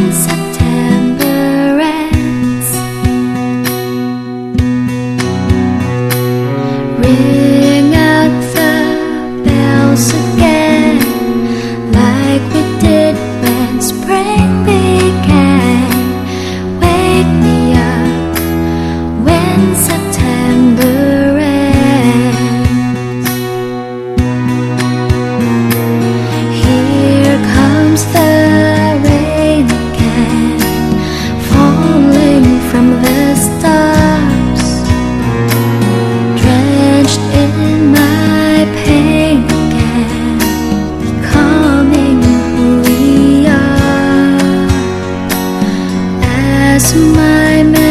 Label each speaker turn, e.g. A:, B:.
A: up As my